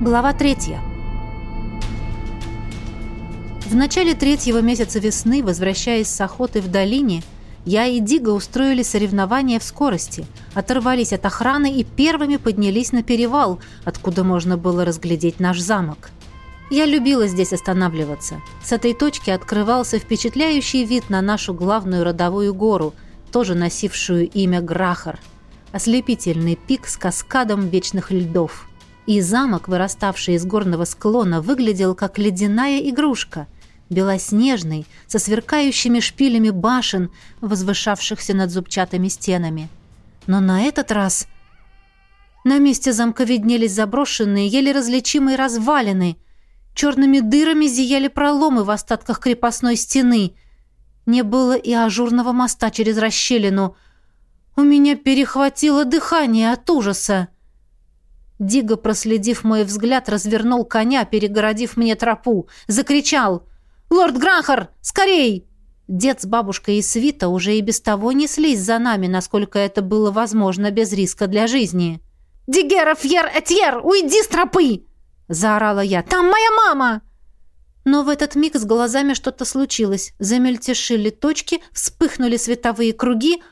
Глава третья. В начале третьего месяца весны, возвращаясь с охоты в долине, я и Дига устроили соревнования в скорости, оторвались от охраны и первыми поднялись на перевал, откуда можно было разглядеть наш замок. Я любила здесь останавливаться. С этой точки открывался впечатляющий вид на нашу главную родовую гору, тоже носившую имя Грахар. Ослепительный пик с каскадом вечных льдов. И замок, выраставший из горного склона, выглядел как ледяная игрушка – белоснежный, со сверкающими шпилями башен, возвышавшихся над зубчатыми стенами. Но на этот раз на месте замка виднелись заброшенные, еле различимые развалины. Черными дырами зияли проломы в остатках крепостной стены. Не было и ажурного моста через расщелину. У меня перехватило дыхание от ужаса. Диго, проследив мой взгляд, развернул коня, перегородив мне тропу. Закричал — «Лорд Грахар, скорей!» Дед с бабушкой и Свита уже и без того неслись за нами, насколько это было возможно без риска для жизни. «Дигера, Фьер, Этьер, уйди с тропы!» — заорала я. «Там моя мама!» Но в этот миг с глазами что-то случилось. Замельтешили точки, вспыхнули световые круги,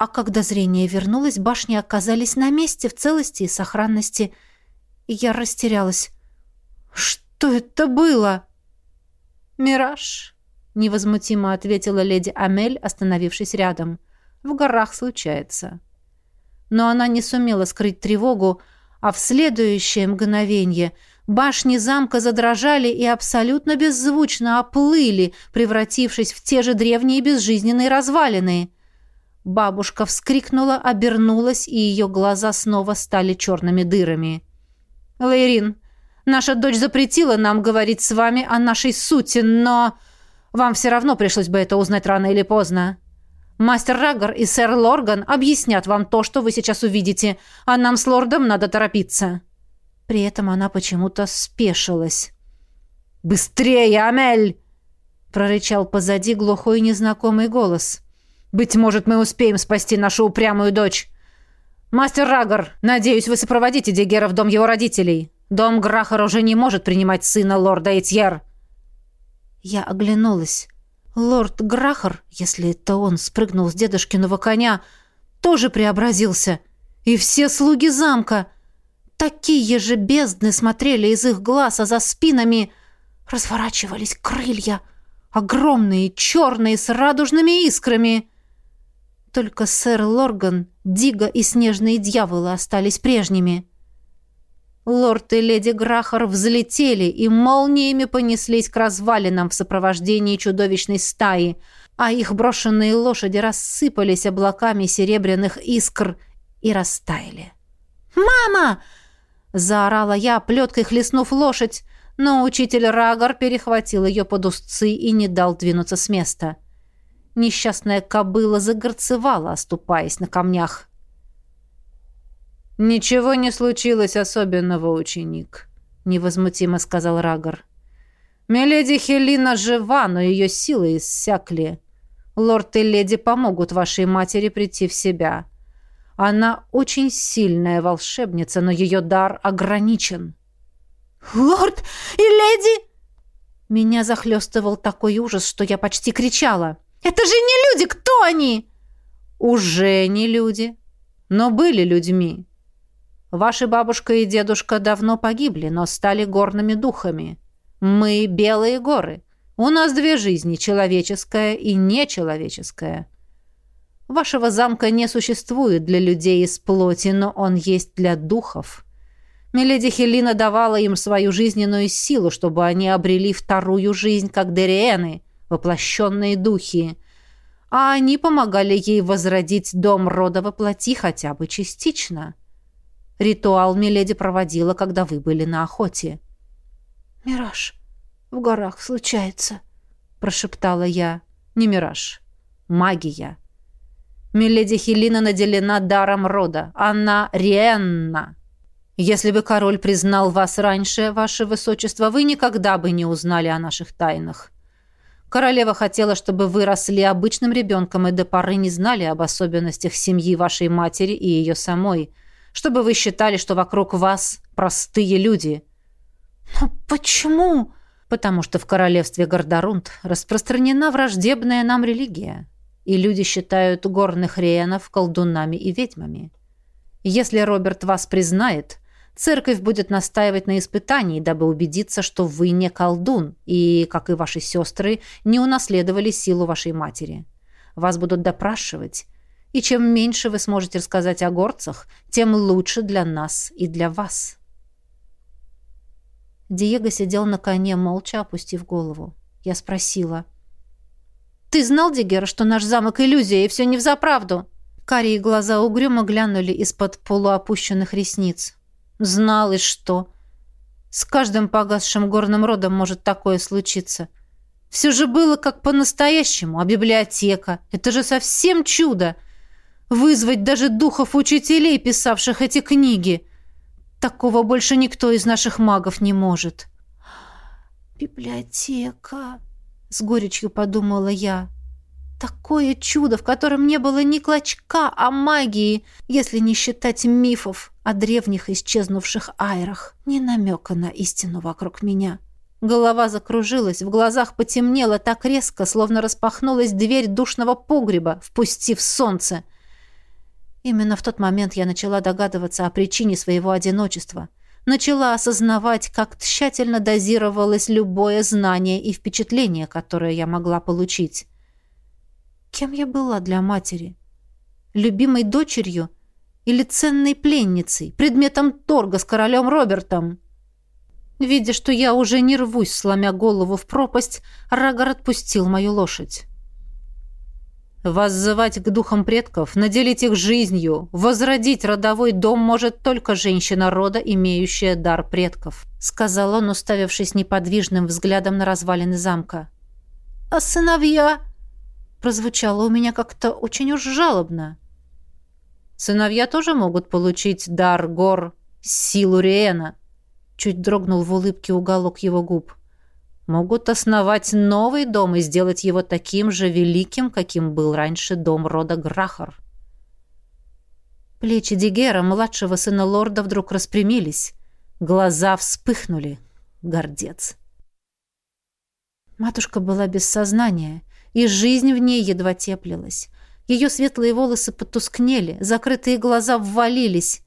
а когда зрение вернулось, башни оказались на месте в целости и сохранности. Я растерялась. «Что это было?» «Мираж», — невозмутимо ответила леди Амель, остановившись рядом. «В горах случается». Но она не сумела скрыть тревогу, а в следующее мгновение башни замка задрожали и абсолютно беззвучно оплыли, превратившись в те же древние безжизненные развалины. Бабушка вскрикнула, обернулась, и ее глаза снова стали черными дырами. «Лейрин, Наша дочь запретила нам говорить с вами о нашей сути, но вам все равно пришлось бы это узнать рано или поздно. Мастер Раггар и сэр Лорган объяснят вам то, что вы сейчас увидите, а нам с лордом надо торопиться». При этом она почему-то спешилась. «Быстрее, Амель!» — прорычал позади глухой незнакомый голос. «Быть может, мы успеем спасти нашу упрямую дочь. Мастер Раггар, надеюсь, вы сопроводите Дегера в дом его родителей. Дом Грахар уже не может принимать сына лорда Этьер. Я оглянулась. Лорд Грахар, если это он спрыгнул с дедушкиного коня, тоже преобразился. И все слуги замка. Такие же бездны смотрели из их глаз, а за спинами разворачивались крылья. Огромные, черные, с радужными искрами. Только сэр Лорган, Дига и снежные дьяволы остались прежними. Лорд и леди Грахар взлетели и молниями понеслись к развалинам в сопровождении чудовищной стаи, а их брошенные лошади рассыпались облаками серебряных искр и растаяли. «Мама!» — заорала я, плеткой хлестнув лошадь, но учитель Рагар перехватил ее под узцы и не дал двинуться с места. Несчастная кобыла загорцевала, оступаясь на камнях. «Ничего не случилось особенного, ученик», — невозмутимо сказал Рагор. «Миледи Хелина жива, но ее силы иссякли. Лорд и леди помогут вашей матери прийти в себя. Она очень сильная волшебница, но ее дар ограничен». «Лорд и леди!» Меня захлестывал такой ужас, что я почти кричала. «Это же не люди! Кто они?» «Уже не люди, но были людьми. Ваши бабушка и дедушка давно погибли, но стали горными духами. Мы — белые горы. У нас две жизни — человеческая и нечеловеческая. Вашего замка не существует для людей из плоти, но он есть для духов. Миледи Хелина давала им свою жизненную силу, чтобы они обрели вторую жизнь, как Дериэны, воплощенные духи. А они помогали ей возродить дом рода воплоти хотя бы частично. Ритуал Миледи проводила, когда вы были на охоте. «Мираж в горах случается», — прошептала я. «Не мираж. Магия. Миледи Хелина наделена даром рода. Она Риенна. Если бы король признал вас раньше, ваше высочество, вы никогда бы не узнали о наших тайнах. Королева хотела, чтобы вы росли обычным ребенком и до поры не знали об особенностях семьи вашей матери и ее самой» чтобы вы считали, что вокруг вас простые люди». «Но почему?» «Потому что в королевстве Гордорунд распространена враждебная нам религия, и люди считают горных риенов колдунами и ведьмами. Если Роберт вас признает, церковь будет настаивать на испытании, дабы убедиться, что вы не колдун и, как и ваши сестры, не унаследовали силу вашей матери. Вас будут допрашивать, и чем меньше вы сможете рассказать о горцах, тем лучше для нас и для вас». Диего сидел на коне, молча опустив голову. Я спросила. «Ты знал, Дигера, что наш замок — иллюзия, и все не взаправду?» Карие глаза угрюмо глянули из-под полуопущенных ресниц. «Знал, и что?» «С каждым погасшим горным родом может такое случиться. Все же было как по-настоящему, а библиотека — это же совсем чудо!» вызвать даже духов учителей, писавших эти книги. Такого больше никто из наших магов не может. «Библиотека», — с горечью подумала я. «Такое чудо, в котором не было ни клочка о магии, если не считать мифов о древних исчезнувших айрах, ни намека на истину вокруг меня». Голова закружилась, в глазах потемнело так резко, словно распахнулась дверь душного погреба, впустив солнце — Именно в тот момент я начала догадываться о причине своего одиночества. Начала осознавать, как тщательно дозировалось любое знание и впечатление, которое я могла получить. Кем я была для матери? Любимой дочерью или ценной пленницей, предметом торга с королем Робертом? Видя, что я уже не рвусь, сломя голову в пропасть, Рагор отпустил мою лошадь. Воззывать к духам предков, наделить их жизнью, возродить родовой дом может только женщина рода, имеющая дар предков», — сказал он, уставившись неподвижным взглядом на развалины замка. «А сыновья?» — прозвучало у меня как-то очень уж жалобно. «Сыновья тоже могут получить дар гор, силу Риэна», — чуть дрогнул в улыбке уголок его губ могут основать новый дом и сделать его таким же великим, каким был раньше дом рода Грахар. Плечи Дигера, младшего сына лорда, вдруг распрямились. Глаза вспыхнули. Гордец. Матушка была без сознания, и жизнь в ней едва теплилась. Ее светлые волосы потускнели, закрытые глаза ввалились.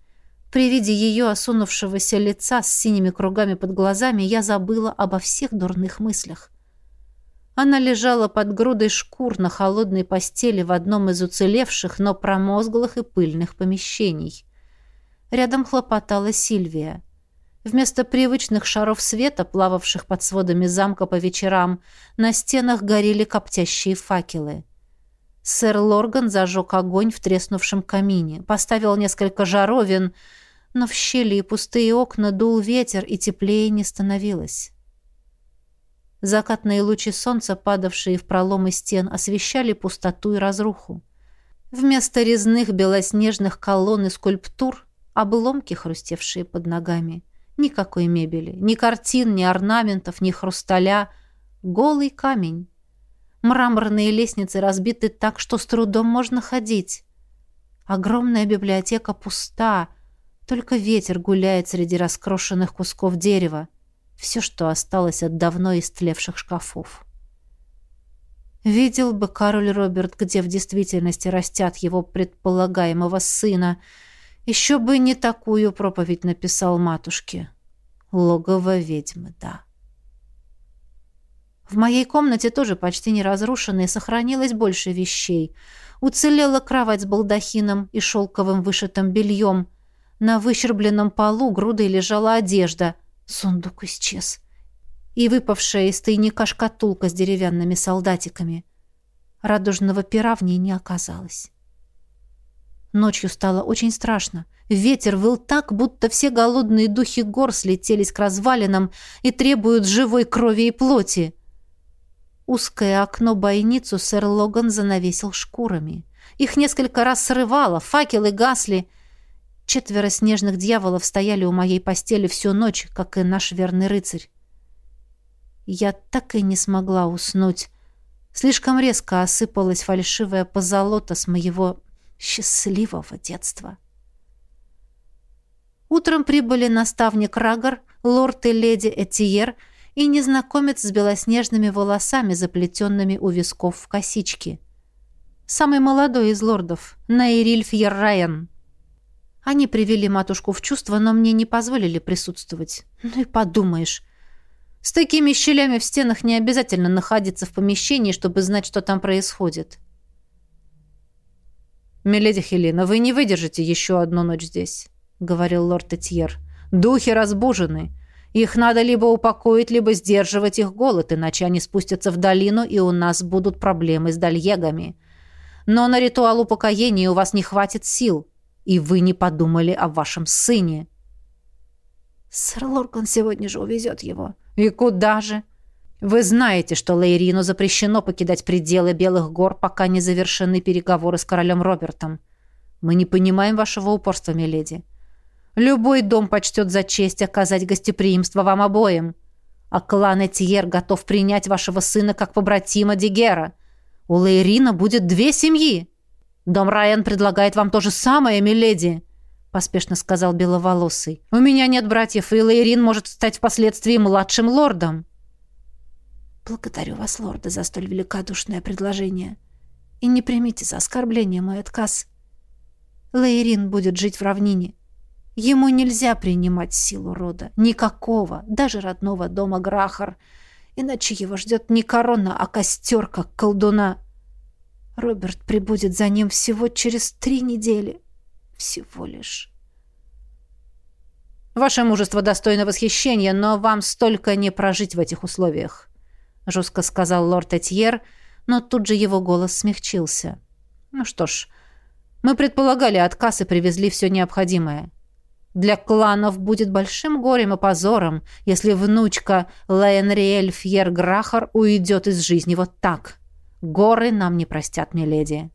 При виде ее осунувшегося лица с синими кругами под глазами я забыла обо всех дурных мыслях. Она лежала под грудой шкур на холодной постели в одном из уцелевших, но промозглых и пыльных помещений. Рядом хлопотала Сильвия. Вместо привычных шаров света, плававших под сводами замка по вечерам, на стенах горели коптящие факелы. Сэр Лорган зажег огонь в треснувшем камине, поставил несколько жаровин — но в щели и пустые окна дул ветер, и теплее не становилось. Закатные лучи солнца, падавшие в проломы стен, освещали пустоту и разруху. Вместо резных белоснежных колонн и скульптур — обломки, хрустевшие под ногами. Никакой мебели, ни картин, ни орнаментов, ни хрусталя. Голый камень. Мраморные лестницы разбиты так, что с трудом можно ходить. Огромная библиотека пуста — только ветер гуляет среди раскрошенных кусков дерева. Все, что осталось от давно истлевших шкафов. Видел бы Кароль Роберт, где в действительности растят его предполагаемого сына. Еще бы не такую проповедь написал матушке. Логово ведьмы, да. В моей комнате тоже почти не разрушенной сохранилось больше вещей. Уцелела кровать с балдахином и шелковым вышитым бельем, на выщербленном полу грудой лежала одежда. Сундук исчез. И выпавшая из тайника шкатулка с деревянными солдатиками. Радужного пера в ней не оказалось. Ночью стало очень страшно. Ветер выл так, будто все голодные духи гор слетелись к развалинам и требуют живой крови и плоти. Узкое окно-бойницу сэр Логан занавесил шкурами. Их несколько раз срывало, факелы гасли — Четверо снежных дьяволов стояли у моей постели всю ночь, как и наш верный рыцарь. Я так и не смогла уснуть. Слишком резко осыпалась фальшивая позолота с моего счастливого детства. Утром прибыли наставник Рагор, лорд и леди Этьер и незнакомец с белоснежными волосами, заплетенными у висков в косички. Самый молодой из лордов, Наириль Фьеррайен. Они привели матушку в чувство, но мне не позволили присутствовать. Ну и подумаешь. С такими щелями в стенах не обязательно находиться в помещении, чтобы знать, что там происходит. «Миледи Хелена, вы не выдержите еще одну ночь здесь говорил лорд Этьер. «Духи разбужены. Их надо либо упокоить, либо сдерживать их голод, иначе они спустятся в долину, и у нас будут проблемы с дальегами. Но на ритуал упокоения у вас не хватит сил, и вы не подумали о вашем сыне». «Сэр Лоркан сегодня же увезет его». «И куда же?» «Вы знаете, что Лейрину запрещено покидать пределы Белых гор, пока не завершены переговоры с королем Робертом. Мы не понимаем вашего упорства, миледи. Любой дом почтет за честь оказать гостеприимство вам обоим. А клан Этьер готов принять вашего сына как побратима Дигера. У Лейрина будет две семьи. Дом Райан предлагает вам то же самое, миледи, поспешно сказал беловолосый. У меня нет братьев, и Лейрин может стать впоследствии младшим лордом. Благодарю вас, лорды, за столь великодушное предложение. И не примите за оскорбление мой отказ. Лейрин будет жить в равнине. Ему нельзя принимать силу рода. Никакого, даже родного дома Грахар. Иначе его ждет не корона, а костер, как колдуна. Роберт прибудет за ним всего через три недели. Всего лишь. «Ваше мужество достойно восхищения, но вам столько не прожить в этих условиях», — жестко сказал лорд Этьер, но тут же его голос смягчился. «Ну что ж, мы предполагали отказ и привезли все необходимое. Для кланов будет большим горем и позором, если внучка Лаэнриэль Фьер Грахар уйдет из жизни вот так. Горы нам не простят, миледи.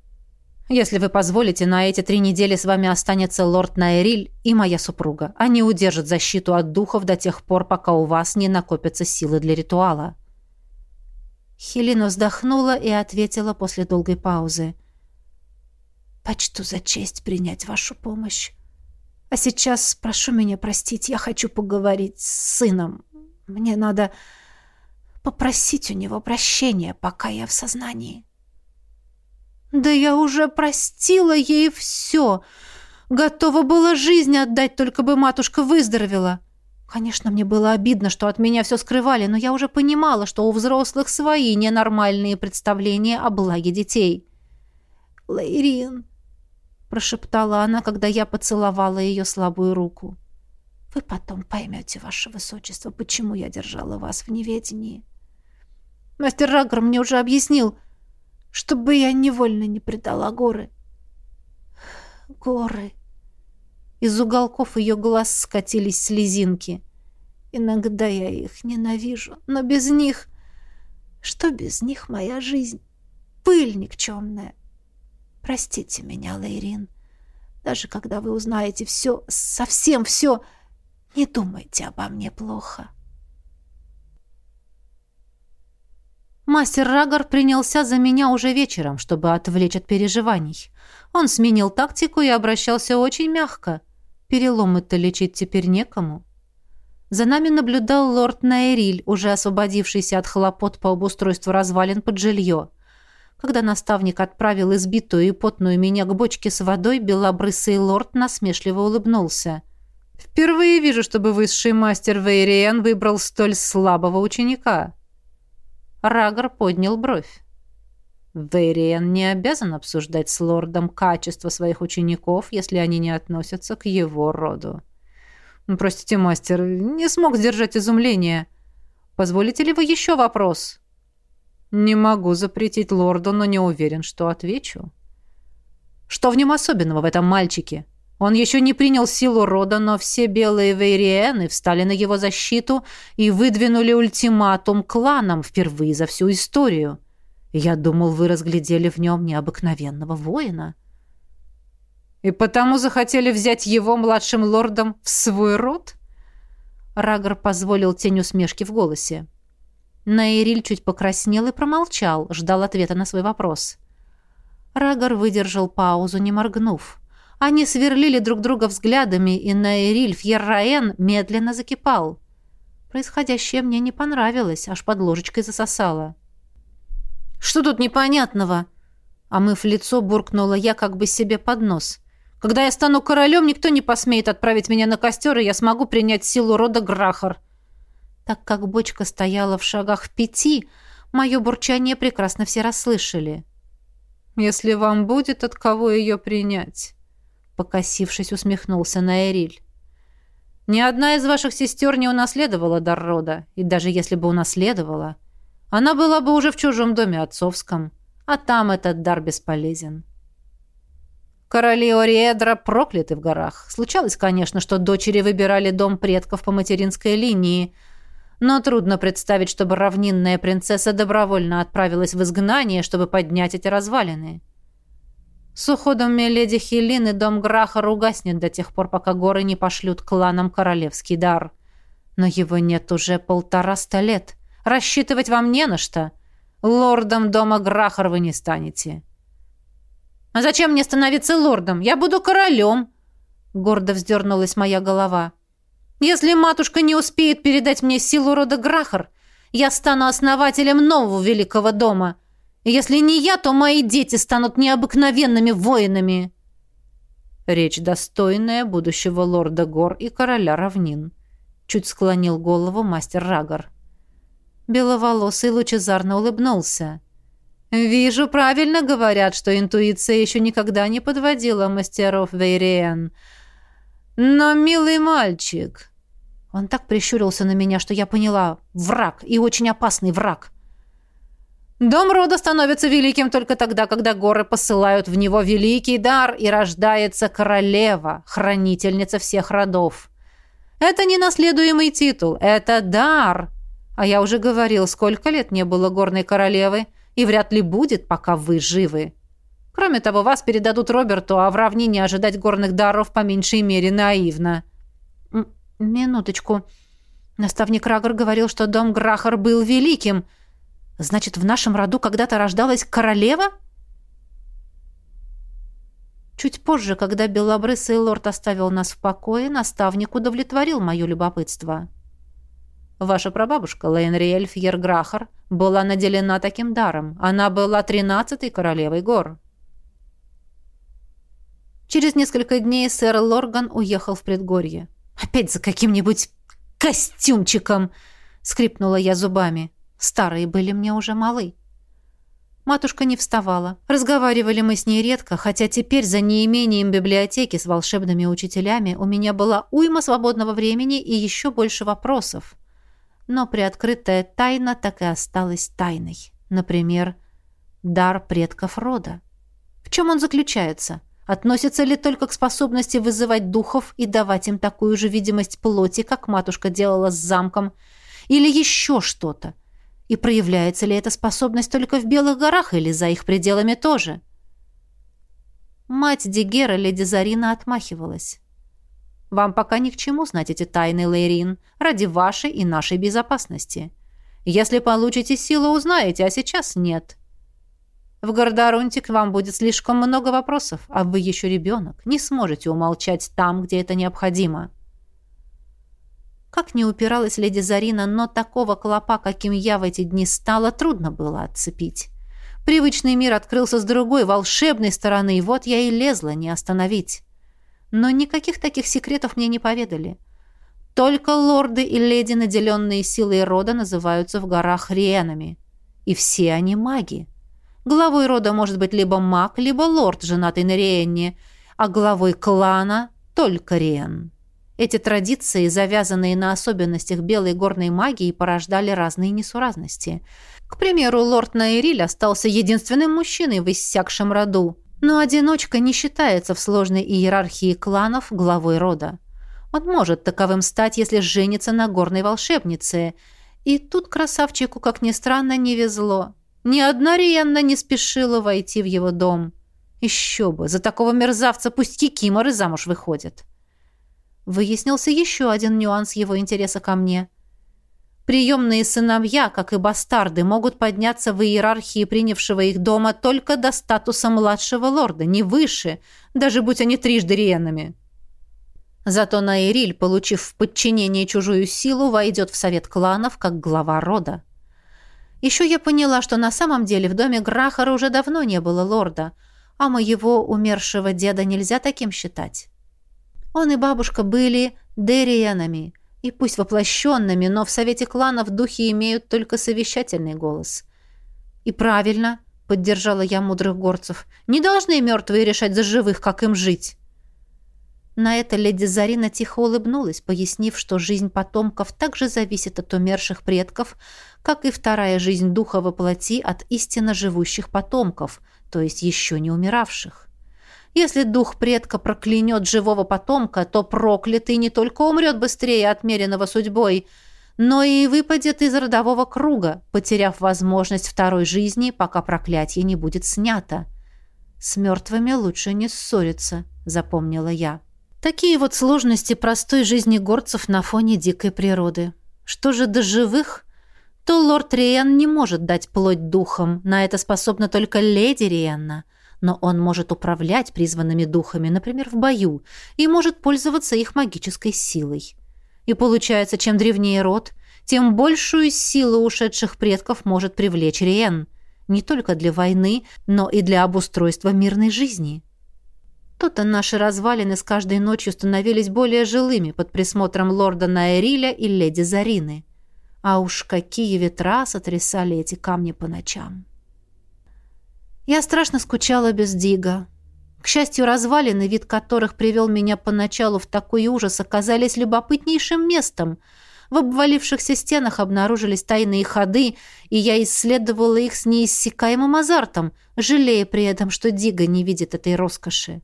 Если вы позволите, на эти три недели с вами останется лорд Найриль и моя супруга. Они удержат защиту от духов до тех пор, пока у вас не накопятся силы для ритуала». Хелена вздохнула и ответила после долгой паузы. «Почту за честь принять вашу помощь. А сейчас прошу меня простить, я хочу поговорить с сыном. Мне надо попросить у него прощения, пока я в сознании. Да я уже простила ей все. Готова была жизнь отдать, только бы матушка выздоровела. Конечно, мне было обидно, что от меня все скрывали, но я уже понимала, что у взрослых свои ненормальные представления о благе детей. Лейрин, прошептала она, когда я поцеловала ее слабую руку. Вы потом поймете, ваше высочество, почему я держала вас в неведении. Мастер Рагор мне уже объяснил, чтобы я невольно не предала горы. Горы. Из уголков ее глаз скатились слезинки. Иногда я их ненавижу, но без них... Что без них моя жизнь? Пыль никчемная. Простите меня, Лейрин. Даже когда вы узнаете все, совсем все, не думайте обо мне плохо. Мастер Рагор принялся за меня уже вечером, чтобы отвлечь от переживаний. Он сменил тактику и обращался очень мягко. Переломы-то лечить теперь некому. За нами наблюдал лорд Найриль, уже освободившийся от хлопот по обустройству развалин под жилье. Когда наставник отправил избитую и потную меня к бочке с водой, белобрысый лорд насмешливо улыбнулся. «Впервые вижу, чтобы высший мастер Вейриен выбрал столь слабого ученика». Рагор поднял бровь. Вейриен не обязан обсуждать с лордом качество своих учеников, если они не относятся к его роду. «Простите, мастер, не смог сдержать изумление. Позволите ли вы еще вопрос?» Не могу запретить лорду, но не уверен, что отвечу. Что в нем особенного в этом мальчике? Он еще не принял силу рода, но все белые вейриены встали на его защиту и выдвинули ультиматум кланам впервые за всю историю. Я думал, вы разглядели в нем необыкновенного воина. И потому захотели взять его младшим лордом в свой род? Рагор позволил тень усмешки в голосе. — Наириль чуть покраснел и промолчал, ждал ответа на свой вопрос. Рагор выдержал паузу, не моргнув. Они сверлили друг друга взглядами, и Наэриль Фьерраен медленно закипал. Происходящее мне не понравилось, аж под ложечкой засосало. «Что тут непонятного?» Омыв лицо, буркнула я как бы себе под нос. «Когда я стану королем, никто не посмеет отправить меня на костер, и я смогу принять силу рода Грахар». Так как бочка стояла в шагах в пяти, мое бурчание прекрасно все расслышали. «Если вам будет от кого ее принять», — покосившись, усмехнулся Наэриль. «Ни одна из ваших сестер не унаследовала дар рода, и даже если бы унаследовала, она была бы уже в чужом доме отцовском» а там этот дар бесполезен. Короли Ориэдра прокляты в горах. Случалось, конечно, что дочери выбирали дом предков по материнской линии, но трудно представить, чтобы равнинная принцесса добровольно отправилась в изгнание, чтобы поднять эти развалины. С уходом Меледи Хелины дом Грахар угаснет до тех пор, пока горы не пошлют кланам королевский дар. Но его нет уже полтораста лет. Рассчитывать вам не на что. Лордом дома Грахар вы не станете. А зачем мне становиться лордом? Я буду королем. Гордо вздернулась моя голова. Если матушка не успеет передать мне силу рода Грахар, я стану основателем нового великого дома. Если не я, то мои дети станут необыкновенными воинами. Речь достойная будущего лорда гор и короля равнин. Чуть склонил голову мастер Рагор. Беловолосый лучезарно улыбнулся. «Вижу, правильно говорят, что интуиция еще никогда не подводила мастеров Вейриен. Но, милый мальчик...» Он так прищурился на меня, что я поняла. Враг, и очень опасный враг. Дом рода становится великим только тогда, когда горы посылают в него великий дар, и рождается королева, хранительница всех родов. Это не наследуемый титул, это дар, а я уже говорил, сколько лет не было горной королевы, и вряд ли будет, пока вы живы. Кроме того, вас передадут Роберту, а в равнине ожидать горных даров по меньшей мере наивно. Минуточку. Наставник Рагор говорил, что дом Грахар был великим. Значит, в нашем роду когда-то рождалась королева? Чуть позже, когда белобрысый лорд оставил нас в покое, наставник удовлетворил мое любопытство. Ваша прабабушка, Лейнриэль Фьерграхар, была наделена таким даром. Она была тринадцатой королевой гор. Через несколько дней сэр Лорган уехал в предгорье. «Опять за каким-нибудь костюмчиком!» — скрипнула я зубами. Старые были мне уже малы. Матушка не вставала. Разговаривали мы с ней редко, хотя теперь за неимением библиотеки с волшебными учителями у меня была уйма свободного времени и еще больше вопросов но приоткрытая тайна так и осталась тайной. Например, дар предков рода. В чем он заключается? Относится ли только к способности вызывать духов и давать им такую же видимость плоти, как матушка делала с замком, или еще что-то? И проявляется ли эта способность только в Белых горах или за их пределами тоже? Мать Дигера, леди Зарина, отмахивалась. Вам пока ни к чему знать эти тайны, Лейрин, ради вашей и нашей безопасности. Если получите силу, узнаете, а сейчас нет. В Гордорунте к вам будет слишком много вопросов, а вы еще ребенок, не сможете умолчать там, где это необходимо. Как не упиралась леди Зарина, но такого клопа, каким я в эти дни стала, трудно было отцепить. Привычный мир открылся с другой, волшебной стороны, и вот я и лезла не остановить. Но никаких таких секретов мне не поведали. Только лорды и леди, наделенные силой рода, называются в горах риенами. И все они маги. Главой рода может быть либо маг, либо лорд, женатый на Риенне, а главой клана — только Риен. Эти традиции, завязанные на особенностях белой горной магии, порождали разные несуразности. К примеру, лорд Наириль остался единственным мужчиной в иссякшем роду, но одиночка не считается в сложной иерархии кланов главой рода. Он может таковым стать, если женится на горной волшебнице. И тут красавчику, как ни странно, не везло. Ни одна Риенна не спешила войти в его дом. Еще бы, за такого мерзавца пусть кикиморы замуж выходят. Выяснился еще один нюанс его интереса ко мне. Приемные сыновья, как и бастарды, могут подняться в иерархии принявшего их дома только до статуса младшего лорда, не выше, даже будь они трижды риенами. Зато Наириль, получив в подчинение чужую силу, войдет в совет кланов как глава рода. Еще я поняла, что на самом деле в доме Грахара уже давно не было лорда, а моего умершего деда нельзя таким считать. Он и бабушка были дериенами, и пусть воплощенными, но в совете кланов духи имеют только совещательный голос. И правильно, поддержала я мудрых горцев, не должны мертвые решать за живых, как им жить. На это леди Зарина тихо улыбнулась, пояснив, что жизнь потомков также зависит от умерших предков, как и вторая жизнь духа во плоти от истинно живущих потомков, то есть еще не умиравших. Если дух предка проклянет живого потомка, то проклятый не только умрет быстрее отмеренного судьбой, но и выпадет из родового круга, потеряв возможность второй жизни, пока проклятие не будет снято. «С мертвыми лучше не ссориться», — запомнила я. Такие вот сложности простой жизни горцев на фоне дикой природы. Что же до живых? То лорд Риен не может дать плоть духом, на это способна только леди Риенна. Но он может управлять призванными духами, например, в бою, и может пользоваться их магической силой. И получается, чем древнее род, тем большую силу ушедших предков может привлечь Риен. Не только для войны, но и для обустройства мирной жизни. То-то наши развалины с каждой ночью становились более жилыми под присмотром лорда Наэриля и леди Зарины. А уж какие ветра сотрясали эти камни по ночам. Я страшно скучала без Дига. К счастью, развалины, вид которых привел меня поначалу в такой ужас, оказались любопытнейшим местом. В обвалившихся стенах обнаружились тайные ходы, и я исследовала их с неиссякаемым азартом, жалея при этом, что Дига не видит этой роскоши.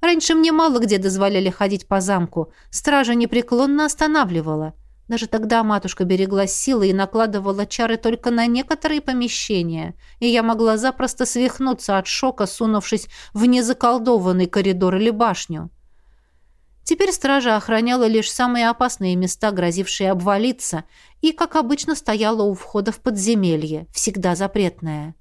Раньше мне мало где дозволяли ходить по замку. Стража непреклонно останавливала. Даже тогда матушка берегла силы и накладывала чары только на некоторые помещения, и я могла запросто свихнуться от шока, сунувшись в незаколдованный коридор или башню. Теперь стража охраняла лишь самые опасные места, грозившие обвалиться, и, как обычно, стояла у входа в подземелье, всегда запретное.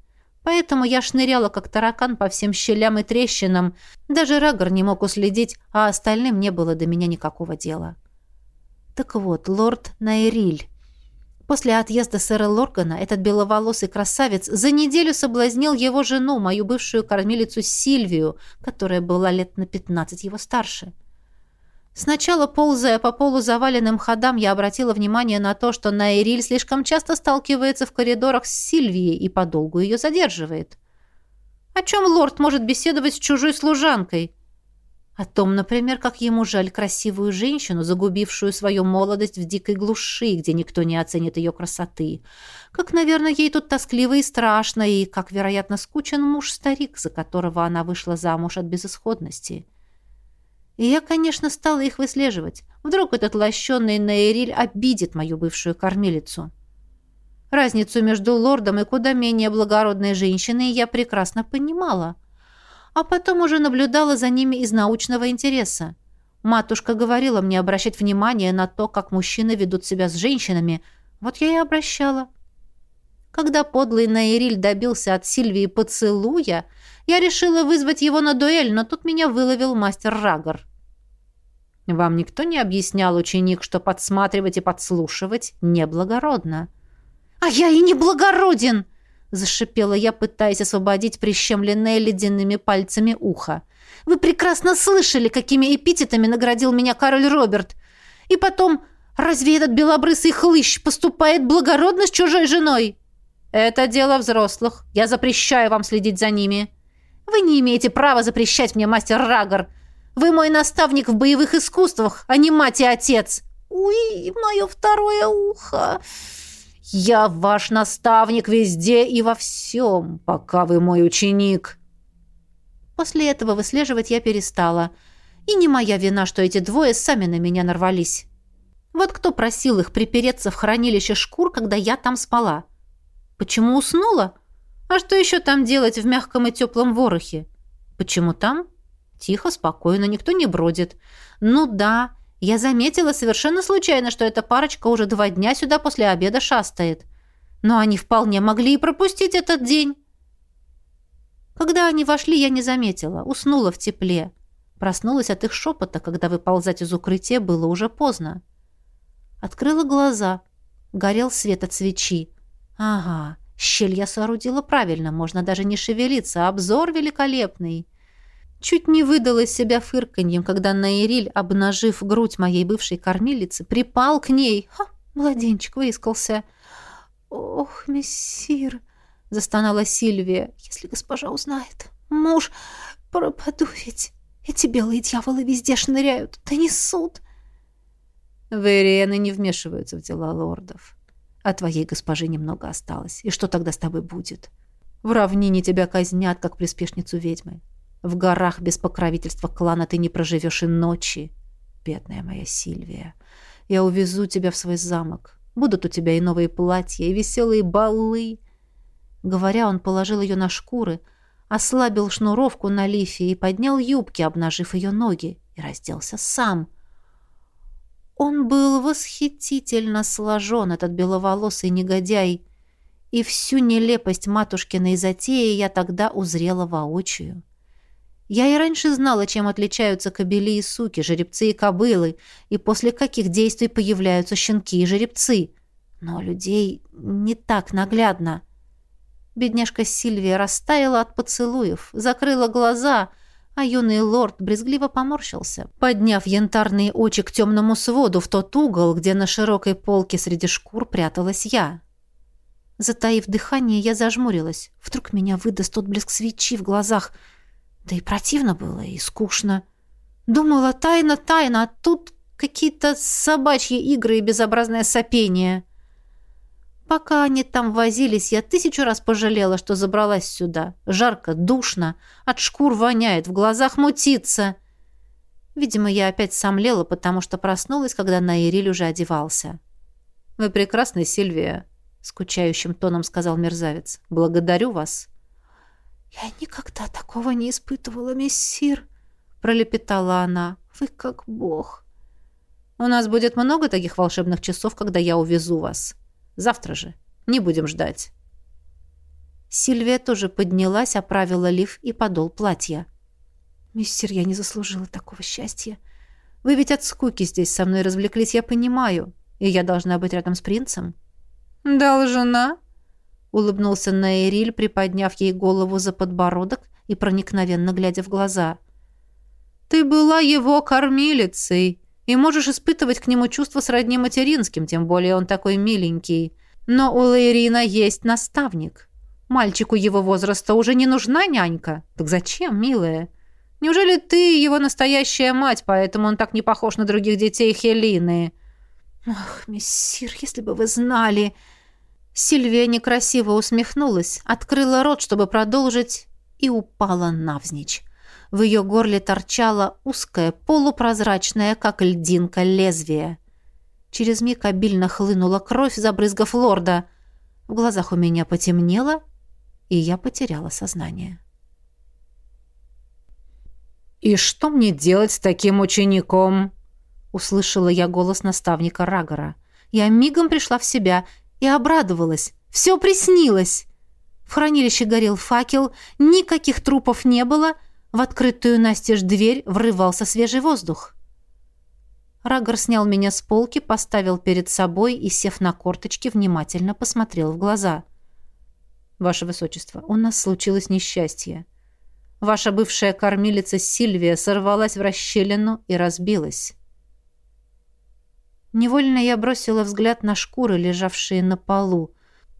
Поэтому я шныряла, как таракан, по всем щелям и трещинам. Даже Рагор не мог уследить, а остальным не было до меня никакого дела. Так вот, лорд Найриль. После отъезда сэра Лоргана этот беловолосый красавец за неделю соблазнил его жену, мою бывшую кормилицу Сильвию, которая была лет на пятнадцать его старше. Сначала, ползая по полузаваленным ходам, я обратила внимание на то, что Найриль слишком часто сталкивается в коридорах с Сильвией и подолгу ее задерживает. О чем лорд может беседовать с чужой служанкой? О том, например, как ему жаль красивую женщину, загубившую свою молодость в дикой глуши, где никто не оценит ее красоты. Как, наверное, ей тут тоскливо и страшно, и как, вероятно, скучен муж-старик, за которого она вышла замуж от безысходности. И я, конечно, стала их выслеживать. Вдруг этот лощеный Нейриль обидит мою бывшую кормилицу. Разницу между лордом и куда менее благородной женщиной я прекрасно понимала. А потом уже наблюдала за ними из научного интереса. Матушка говорила мне обращать внимание на то, как мужчины ведут себя с женщинами. Вот я и обращала. Когда подлый Нейриль добился от Сильвии поцелуя, я решила вызвать его на дуэль, но тут меня выловил мастер Рагор. Вам никто не объяснял, ученик, что подсматривать и подслушивать неблагородно? А я и не благороден, зашипела я, пытаясь освободить прищемленное ледяными пальцами ухо. Вы прекрасно слышали, какими эпитетами наградил меня король Роберт. И потом, разве этот белобрысый хлыщ поступает благородно с чужой женой? Это дело взрослых. Я запрещаю вам следить за ними. Вы не имеете права запрещать мне, мастер Рагор. Вы мой наставник в боевых искусствах, а не мать и отец. Уй, мое второе ухо. Я ваш наставник везде и во всем, пока вы мой ученик. После этого выслеживать я перестала. И не моя вина, что эти двое сами на меня нарвались. Вот кто просил их припереться в хранилище шкур, когда я там спала? Почему уснула? А что еще там делать в мягком и теплом ворохе? Почему там? Тихо, спокойно, никто не бродит. Ну да, Я заметила совершенно случайно, что эта парочка уже два дня сюда после обеда шастает. Но они вполне могли и пропустить этот день. Когда они вошли, я не заметила, уснула в тепле. Проснулась от их шепота, когда выползать из укрытия было уже поздно. Открыла глаза. Горел свет от свечи. Ага, щель я соорудила правильно, можно даже не шевелиться, обзор великолепный. Чуть не выдала себя фырканьем, когда Наириль, обнажив грудь моей бывшей кормилицы, припал к ней. Ха, младенчик выискался. «Ох, мессир!» — застонала Сильвия. «Если госпожа узнает, муж, пропаду ведь. Эти белые дьяволы везде шныряют, да несут». Вериены не вмешиваются в дела лордов. А твоей госпожи немного осталось. И что тогда с тобой будет? В равнине тебя казнят, как приспешницу ведьмы. В горах без покровительства клана ты не проживешь и ночи. Бедная моя Сильвия, я увезу тебя в свой замок. Будут у тебя и новые платья, и веселые балы. Говоря, он положил ее на шкуры, ослабил шнуровку на лифе и поднял юбки, обнажив ее ноги, и разделся сам. Он был восхитительно сложен, этот беловолосый негодяй, и всю нелепость матушкиной затеи я тогда узрела воочию. Я и раньше знала, чем отличаются кобели и суки, жеребцы и кобылы, и после каких действий появляются щенки и жеребцы. Но людей не так наглядно. Бедняжка Сильвия растаяла от поцелуев, закрыла глаза, а юный лорд брезгливо поморщился, подняв янтарные очи к темному своду в тот угол, где на широкой полке среди шкур пряталась я. Затаив дыхание, я зажмурилась. Вдруг меня выдаст тот блеск свечи в глазах — да и противно было, и скучно. Думала, тайна-тайна, а тут какие-то собачьи игры и безобразное сопение. Пока они там возились, я тысячу раз пожалела, что забралась сюда. Жарко, душно, от шкур воняет, в глазах мутится. Видимо, я опять сомлела, потому что проснулась, когда Наириль уже одевался. «Вы прекрасны, Сильвия», — скучающим тоном сказал мерзавец. «Благодарю вас». «Я никогда такого не испытывала, мессир», — пролепетала она. «Вы как бог». «У нас будет много таких волшебных часов, когда я увезу вас. Завтра же. Не будем ждать». Сильвия тоже поднялась, оправила лиф и подол платья. «Мистер, я не заслужила такого счастья. Вы ведь от скуки здесь со мной развлеклись, я понимаю. И я должна быть рядом с принцем». «Должна?» Улыбнулся Наэриль, приподняв ей голову за подбородок и проникновенно глядя в глаза. «Ты была его кормилицей и можешь испытывать к нему чувства сродни материнским, тем более он такой миленький. Но у Лейрина есть наставник. Мальчику его возраста уже не нужна нянька. Так зачем, милая? Неужели ты его настоящая мать, поэтому он так не похож на других детей Хелины?» «Ах, мессир, если бы вы знали!» Сильвия некрасиво усмехнулась, открыла рот, чтобы продолжить, и упала навзничь. В ее горле торчало узкое, полупрозрачное, как льдинка, лезвие. Через миг обильно хлынула кровь, забрызгав лорда. В глазах у меня потемнело, и я потеряла сознание. «И что мне делать с таким учеником?» Услышала я голос наставника Рагора. Я мигом пришла в себя и обрадовалась. Все приснилось. В хранилище горел факел, никаких трупов не было, в открытую настежь дверь врывался свежий воздух. Рагор снял меня с полки, поставил перед собой и, сев на корточки, внимательно посмотрел в глаза. «Ваше Высочество, у нас случилось несчастье. Ваша бывшая кормилица Сильвия сорвалась в расщелину и разбилась. Невольно я бросила взгляд на шкуры, лежавшие на полу.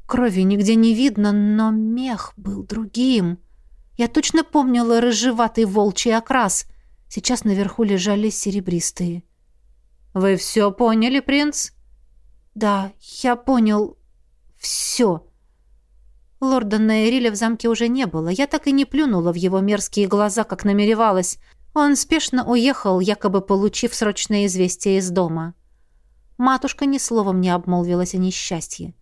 Крови нигде не видно, но мех был другим. Я точно помнила рыжеватый волчий окрас. Сейчас наверху лежали серебристые. «Вы все поняли, принц?» «Да, я понял все». Лорда Нейриля в замке уже не было. Я так и не плюнула в его мерзкие глаза, как намеревалась. Он спешно уехал, якобы получив срочное известие из дома. Матушка ни словом не обмолвилась о несчастье.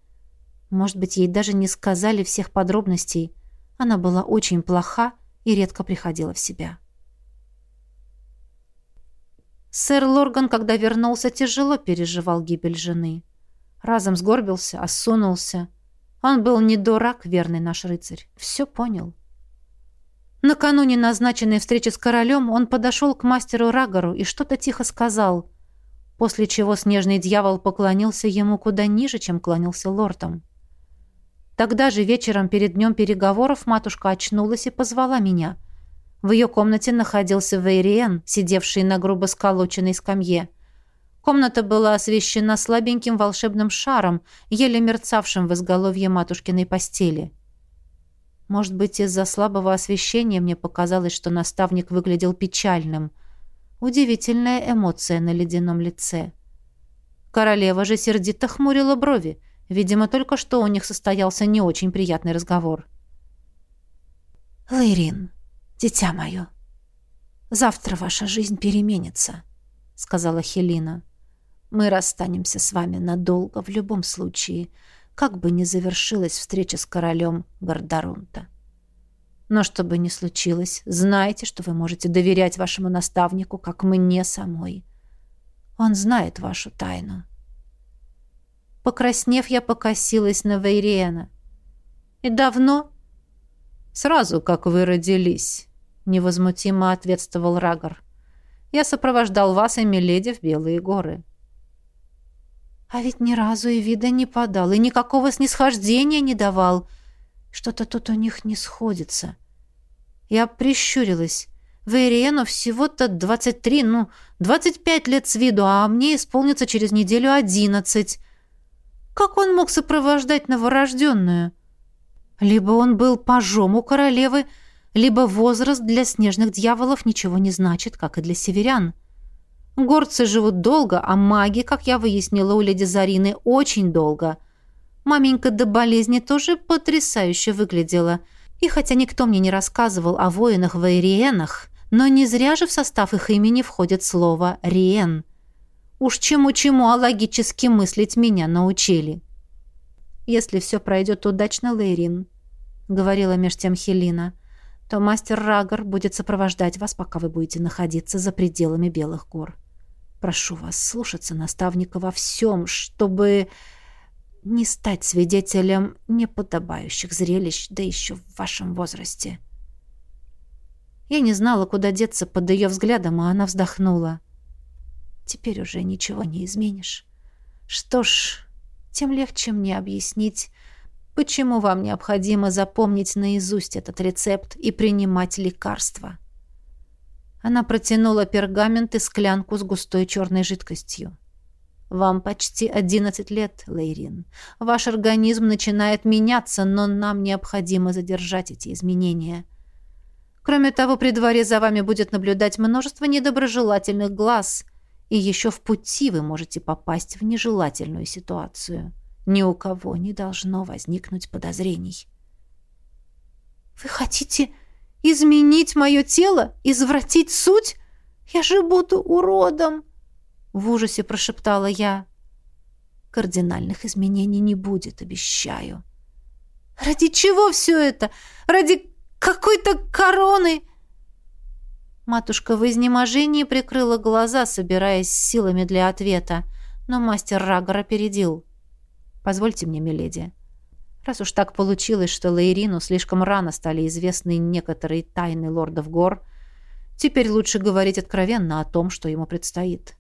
Может быть, ей даже не сказали всех подробностей. Она была очень плоха и редко приходила в себя. Сэр Лорган, когда вернулся, тяжело переживал гибель жены. Разом сгорбился, осунулся. Он был не дурак, верный наш рыцарь. Все понял. Накануне назначенной встречи с королем он подошел к мастеру Рагару и что-то тихо сказал, после чего снежный дьявол поклонился ему куда ниже, чем клонился лортом. Тогда же вечером перед днем переговоров матушка очнулась и позвала меня. В ее комнате находился Вейриен, сидевший на грубо сколоченной скамье. Комната была освещена слабеньким волшебным шаром, еле мерцавшим в изголовье матушкиной постели. Может быть, из-за слабого освещения мне показалось, что наставник выглядел печальным. Удивительная эмоция на ледяном лице. Королева же сердито хмурила брови, Видимо, только что у них состоялся не очень приятный разговор. «Лейрин, дитя мое, завтра ваша жизнь переменится», — сказала Хелина. «Мы расстанемся с вами надолго в любом случае, как бы ни завершилась встреча с королем Гардарунта. Но что бы ни случилось, знайте, что вы можете доверять вашему наставнику, как мне самой. Он знает вашу тайну». Покраснев, я покосилась на Вейриена. «И давно?» «Сразу, как вы родились», — невозмутимо ответствовал Рагор. «Я сопровождал вас и Миледи в Белые горы». «А ведь ни разу и вида не подал, и никакого снисхождения не давал. Что-то тут у них не сходится». Я прищурилась. Вейриену всего-то двадцать три, ну, двадцать пять лет с виду, а мне исполнится через неделю одиннадцать. Как он мог сопровождать новорожденную? Либо он был пажом у королевы, либо возраст для снежных дьяволов ничего не значит, как и для северян. Горцы живут долго, а маги, как я выяснила у леди Зарины, очень долго. Маменька до болезни тоже потрясающе выглядела. И хотя никто мне не рассказывал о воинах-ваириенах, но не зря же в состав их имени входит слово «риен». Уж чему-чему, а логически мыслить меня научили. Если все пройдет удачно, Лейрин, — говорила меж тем Хелина, — то мастер Рагор будет сопровождать вас, пока вы будете находиться за пределами Белых гор. Прошу вас слушаться наставника во всем, чтобы не стать свидетелем неподобающих зрелищ, да еще в вашем возрасте. Я не знала, куда деться под ее взглядом, а она вздохнула. — Теперь уже ничего не изменишь. Что ж, тем легче мне объяснить, почему вам необходимо запомнить наизусть этот рецепт и принимать лекарства. Она протянула пергамент и склянку с густой черной жидкостью. Вам почти одиннадцать лет, Лейрин. Ваш организм начинает меняться, но нам необходимо задержать эти изменения. Кроме того, при дворе за вами будет наблюдать множество недоброжелательных глаз, и еще в пути вы можете попасть в нежелательную ситуацию. Ни у кого не должно возникнуть подозрений. «Вы хотите изменить мое тело? Извратить суть? Я же буду уродом!» В ужасе прошептала я. «Кардинальных изменений не будет, обещаю». «Ради чего все это? Ради какой-то короны?» Матушка в изнеможении прикрыла глаза, собираясь силами для ответа, но мастер Рагор опередил. «Позвольте мне, миледи. Раз уж так получилось, что Лаирину слишком рано стали известны некоторые тайны лордов гор, теперь лучше говорить откровенно о том, что ему предстоит».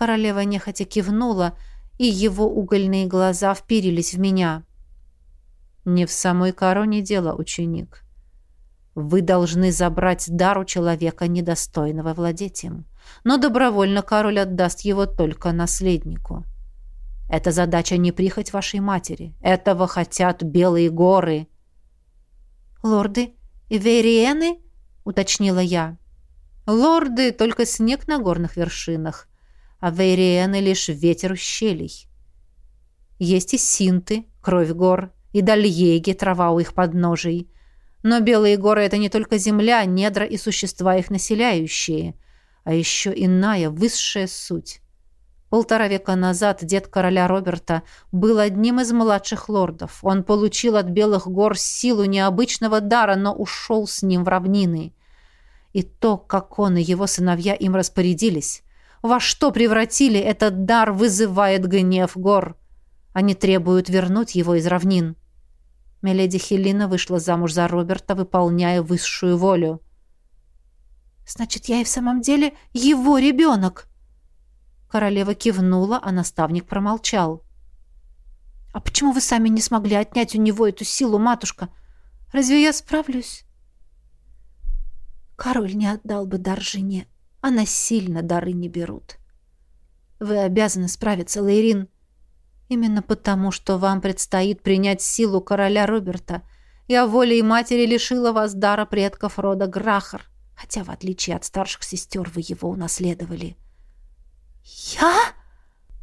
Королева нехотя кивнула, и его угольные глаза впирились в меня. «Не в самой короне дело, ученик. Вы должны забрать дар у человека, недостойного владеть им. Но добровольно король отдаст его только наследнику. Эта задача не прихоть вашей матери. Этого хотят белые горы. «Лорды и вериены?» — уточнила я. «Лорды — только снег на горных вершинах, а вериены — лишь ветер ущелий. Есть и синты, кровь гор, и дальеги, трава у их подножий — но Белые горы — это не только земля, недра и существа их населяющие, а еще иная, высшая суть. Полтора века назад дед короля Роберта был одним из младших лордов. Он получил от Белых гор силу необычного дара, но ушел с ним в равнины. и то, как он и его сыновья им распорядились. Во что превратили этот дар, вызывает гнев гор. Они требуют вернуть его из равнин. Меледи Хелина вышла замуж за Роберта, выполняя высшую волю. «Значит, я и в самом деле его ребенок!» Королева кивнула, а наставник промолчал. «А почему вы сами не смогли отнять у него эту силу, матушка? Разве я справлюсь?» Король не отдал бы дар жене, а насильно дары не берут. Вы обязаны справиться, Лейрин. Именно потому, что вам предстоит принять силу короля Роберта. Я волей матери лишила вас дара предков рода Грахар, хотя, в отличие от старших сестер, вы его унаследовали. «Я?»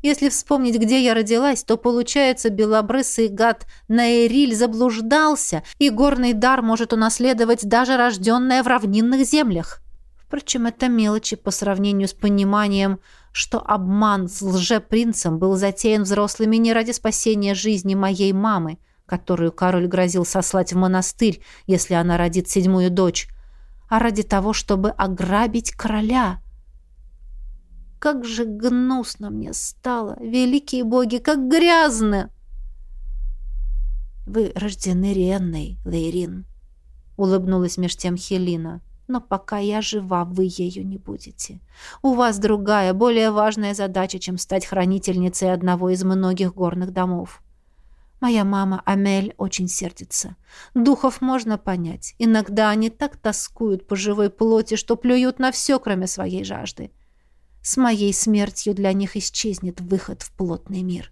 Если вспомнить, где я родилась, то, получается, белобрысый гад Наэриль заблуждался, и горный дар может унаследовать даже рожденная в равнинных землях. Впрочем, это мелочи по сравнению с пониманием, что обман с лжепринцем был затеян взрослыми не ради спасения жизни моей мамы, которую король грозил сослать в монастырь, если она родит седьмую дочь, а ради того, чтобы ограбить короля — как же гнусно мне стало, великие боги, как грязно! Вы рождены Ренной, Лейрин, улыбнулась меж тем Хелина. Но пока я жива, вы ею не будете. У вас другая, более важная задача, чем стать хранительницей одного из многих горных домов. Моя мама Амель очень сердится. Духов можно понять. Иногда они так тоскуют по живой плоти, что плюют на все, кроме своей жажды. С моей смертью для них исчезнет выход в плотный мир.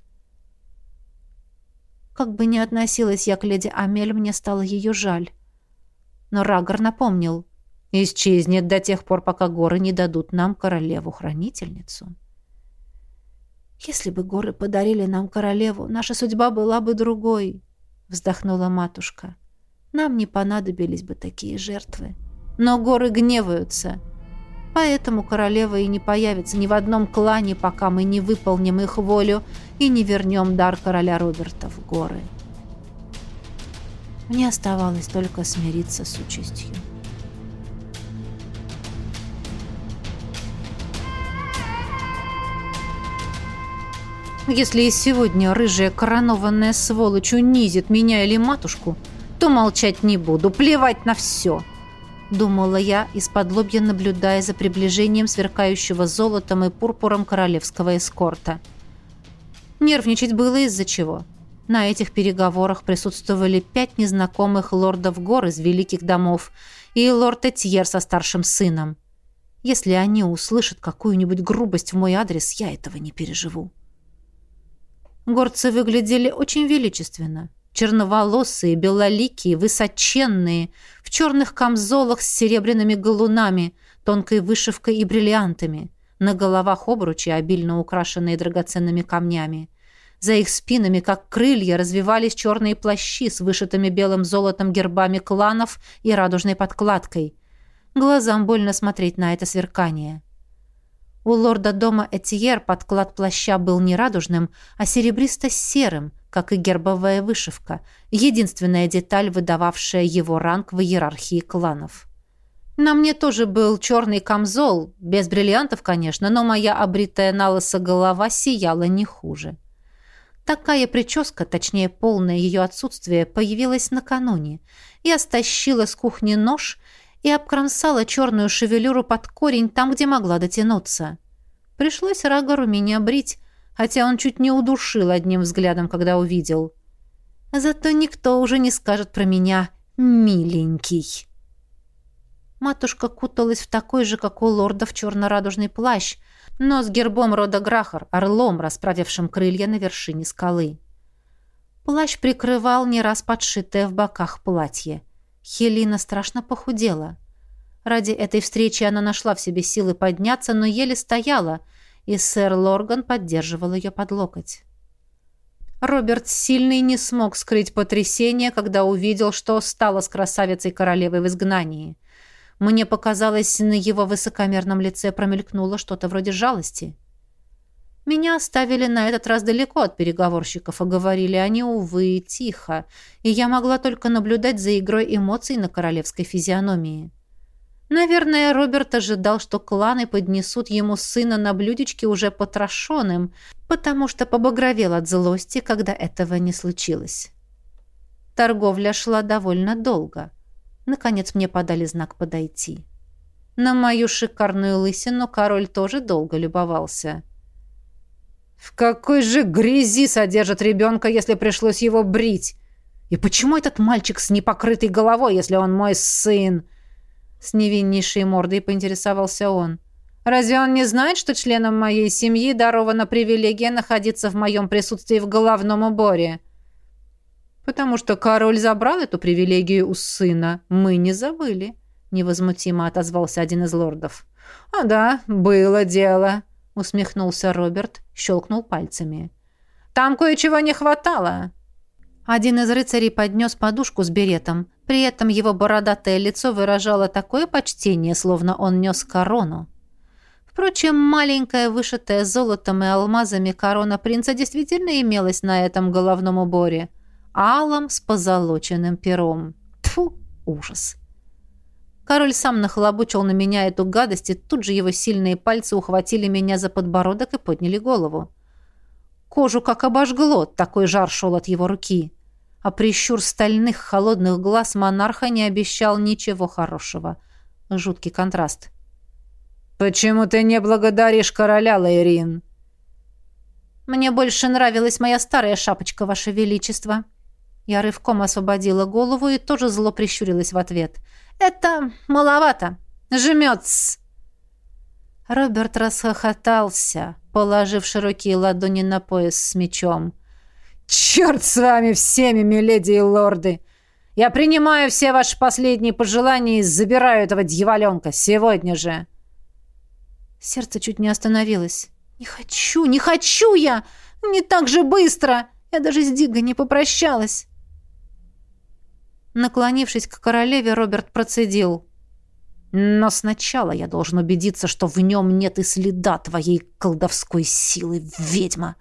Как бы ни относилась я к леди Амель, мне стало ее жаль. Но Рагор напомнил. Исчезнет до тех пор, пока горы не дадут нам королеву-хранительницу. «Если бы горы подарили нам королеву, наша судьба была бы другой», — вздохнула матушка. «Нам не понадобились бы такие жертвы. Но горы гневаются». Поэтому королева и не появится ни в одном клане, пока мы не выполним их волю и не вернем дар короля Роберта в горы. Мне оставалось только смириться с участью. Если и сегодня рыжая коронованная сволочь унизит меня или матушку, то молчать не буду, плевать на все. —— думала я, из-под лобья наблюдая за приближением сверкающего золотом и пурпуром королевского эскорта. Нервничать было из-за чего. На этих переговорах присутствовали пять незнакомых лордов гор из великих домов и лорд Этьер со старшим сыном. Если они услышат какую-нибудь грубость в мой адрес, я этого не переживу. Горцы выглядели очень величественно черноволосые, белоликие, высоченные, в черных камзолах с серебряными галунами, тонкой вышивкой и бриллиантами, на головах обручи, обильно украшенные драгоценными камнями. За их спинами, как крылья, развивались черные плащи с вышитыми белым золотом гербами кланов и радужной подкладкой. Глазам больно смотреть на это сверкание. У лорда дома Этьер подклад плаща был не радужным, а серебристо-серым, как и гербовая вышивка, единственная деталь, выдававшая его ранг в иерархии кланов. На мне тоже был черный камзол, без бриллиантов, конечно, но моя обритая на голова сияла не хуже. Такая прическа, точнее полное ее отсутствие, появилась накануне. Я стащила с кухни нож и обкромсала черную шевелюру под корень там, где могла дотянуться. Пришлось Рагору меня брить, хотя он чуть не удушил одним взглядом, когда увидел. Зато никто уже не скажет про меня «миленький». Матушка куталась в такой же, как у лорда, в черно-радужный плащ, но с гербом рода Грахар, орлом, расправившим крылья на вершине скалы. Плащ прикрывал не раз подшитое в боках платье. Хелина страшно похудела. Ради этой встречи она нашла в себе силы подняться, но еле стояла — и сэр Лорган поддерживал ее под локоть. Роберт Сильный не смог скрыть потрясение, когда увидел, что стало с красавицей королевой в изгнании. Мне показалось, на его высокомерном лице промелькнуло что-то вроде жалости. Меня оставили на этот раз далеко от переговорщиков, а говорили они, увы, тихо, и я могла только наблюдать за игрой эмоций на королевской физиономии. Наверное, Роберт ожидал, что кланы поднесут ему сына на блюдечке уже потрошенным, потому что побагровел от злости, когда этого не случилось. Торговля шла довольно долго. Наконец мне подали знак подойти. На мою шикарную лысину король тоже долго любовался. «В какой же грязи содержит ребенка, если пришлось его брить? И почему этот мальчик с непокрытой головой, если он мой сын?» С невиннейшей мордой поинтересовался он. «Разве он не знает, что членам моей семьи дарована привилегия находиться в моем присутствии в головном уборе?» «Потому что король забрал эту привилегию у сына. Мы не забыли», — невозмутимо отозвался один из лордов. «А да, было дело», — усмехнулся Роберт, щелкнул пальцами. «Там кое-чего не хватало». Один из рыцарей поднес подушку с беретом. При этом его бородатое лицо выражало такое почтение, словно он нес корону. Впрочем, маленькая, вышитая золотом и алмазами корона принца действительно имелась на этом головном уборе. Алом с позолоченным пером. Тфу, ужас. Король сам нахлобучил на меня эту гадость, и тут же его сильные пальцы ухватили меня за подбородок и подняли голову. Кожу как обожгло, такой жар шел от его руки а прищур стальных холодных глаз монарха не обещал ничего хорошего. Жуткий контраст. «Почему ты не благодаришь короля, Лайрин?» «Мне больше нравилась моя старая шапочка, ваше величество». Я рывком освободила голову и тоже зло прищурилась в ответ. «Это маловато. Жмет-с». Роберт расхохотался, положив широкие ладони на пояс с мечом. «Черт с вами всеми, миледи и лорды! Я принимаю все ваши последние пожелания и забираю этого дьяволенка сегодня же!» Сердце чуть не остановилось. «Не хочу, не хочу я! Не так же быстро! Я даже с Дигой не попрощалась!» Наклонившись к королеве, Роберт процедил. «Но сначала я должен убедиться, что в нем нет и следа твоей колдовской силы, ведьма!»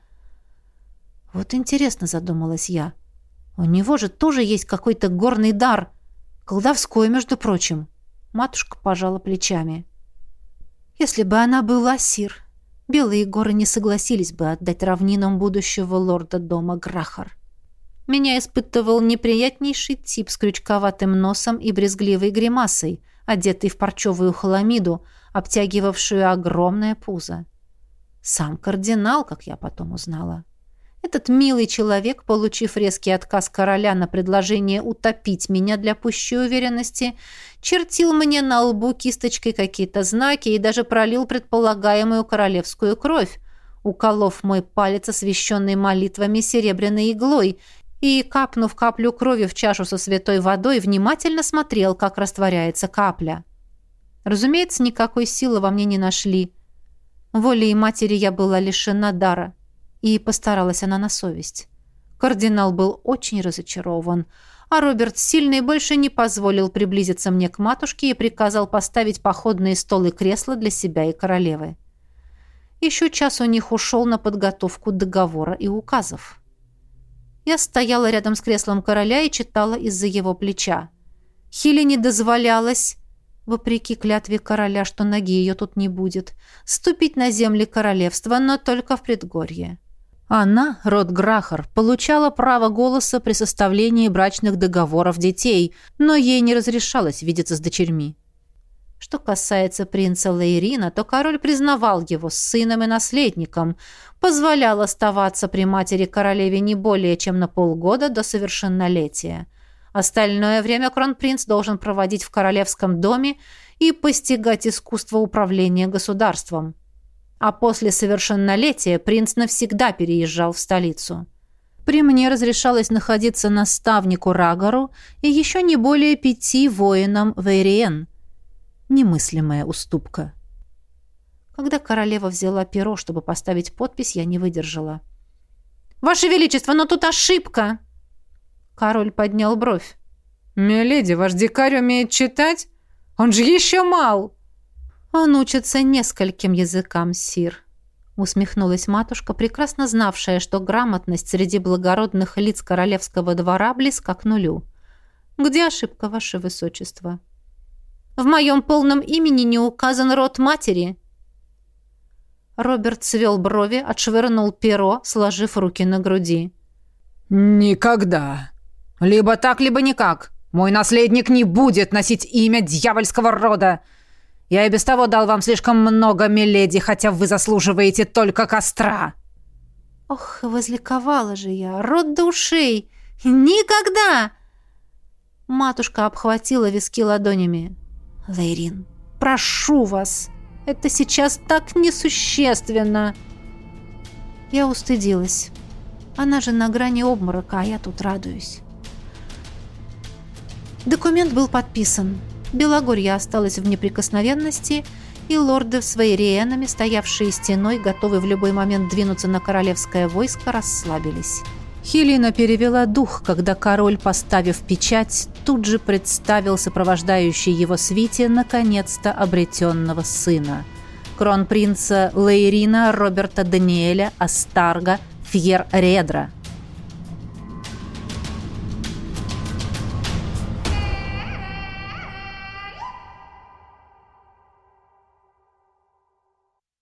Вот интересно, задумалась я. У него же тоже есть какой-то горный дар. Колдовской, между прочим. Матушка пожала плечами. Если бы она была сир, белые горы не согласились бы отдать равнинам будущего лорда дома Грахар. Меня испытывал неприятнейший тип с крючковатым носом и брезгливой гримасой, одетый в парчевую хламиду, обтягивавшую огромное пузо. Сам кардинал, как я потом узнала. Этот милый человек, получив резкий отказ короля на предложение утопить меня для пущей уверенности, чертил мне на лбу кисточкой какие-то знаки и даже пролил предполагаемую королевскую кровь, уколов мой палец, освященный молитвами серебряной иглой, и, капнув каплю крови в чашу со святой водой, внимательно смотрел, как растворяется капля. Разумеется, никакой силы во мне не нашли. Волей матери я была лишена дара — и постаралась она на совесть. Кардинал был очень разочарован, а Роберт Сильный больше не позволил приблизиться мне к матушке и приказал поставить походные столы и кресла для себя и королевы. Еще час у них ушел на подготовку договора и указов. Я стояла рядом с креслом короля и читала из-за его плеча. Хиле дозволялось, вопреки клятве короля, что ноги ее тут не будет, ступить на земли королевства, но только в предгорье. Она, род Грахар, получала право голоса при составлении брачных договоров детей, но ей не разрешалось видеться с дочерьми. Что касается принца Лейрина, то король признавал его сыном и наследником, позволял оставаться при матери королеве не более чем на полгода до совершеннолетия. Остальное время кронпринц должен проводить в королевском доме и постигать искусство управления государством а после совершеннолетия принц навсегда переезжал в столицу. При мне разрешалось находиться наставнику Рагару и еще не более пяти воинам Вейриен. Немыслимая уступка. Когда королева взяла перо, чтобы поставить подпись, я не выдержала. «Ваше Величество, но тут ошибка!» Король поднял бровь. «Миледи, ваш дикарь умеет читать? Он же еще мал!» «Он учится нескольким языкам, сир», — усмехнулась матушка, прекрасно знавшая, что грамотность среди благородных лиц королевского двора близка к нулю. «Где ошибка, ваше высочество?» В моем полном имени не указан род матери». Роберт свел брови, отшвырнул перо, сложив руки на груди. «Никогда. Либо так, либо никак. Мой наследник не будет носить имя дьявольского рода. Я и без того дал вам слишком много, миледи, хотя вы заслуживаете только костра». Ох, возликовала же я. Рот до ушей. Никогда! Матушка обхватила виски ладонями. Лейрин, прошу вас, это сейчас так несущественно. Я устыдилась. Она же на грани обморока, а я тут радуюсь. Документ был подписан. Белогорья осталась в неприкосновенности, и лорды с вейриенами, стоявшие стеной, готовые в любой момент двинуться на королевское войско, расслабились. Хелина перевела дух, когда король, поставив печать, тут же представил сопровождающий его свите наконец-то обретенного сына. Кронпринца Лейрина Роберта Даниэля Астарга Фьер Редра –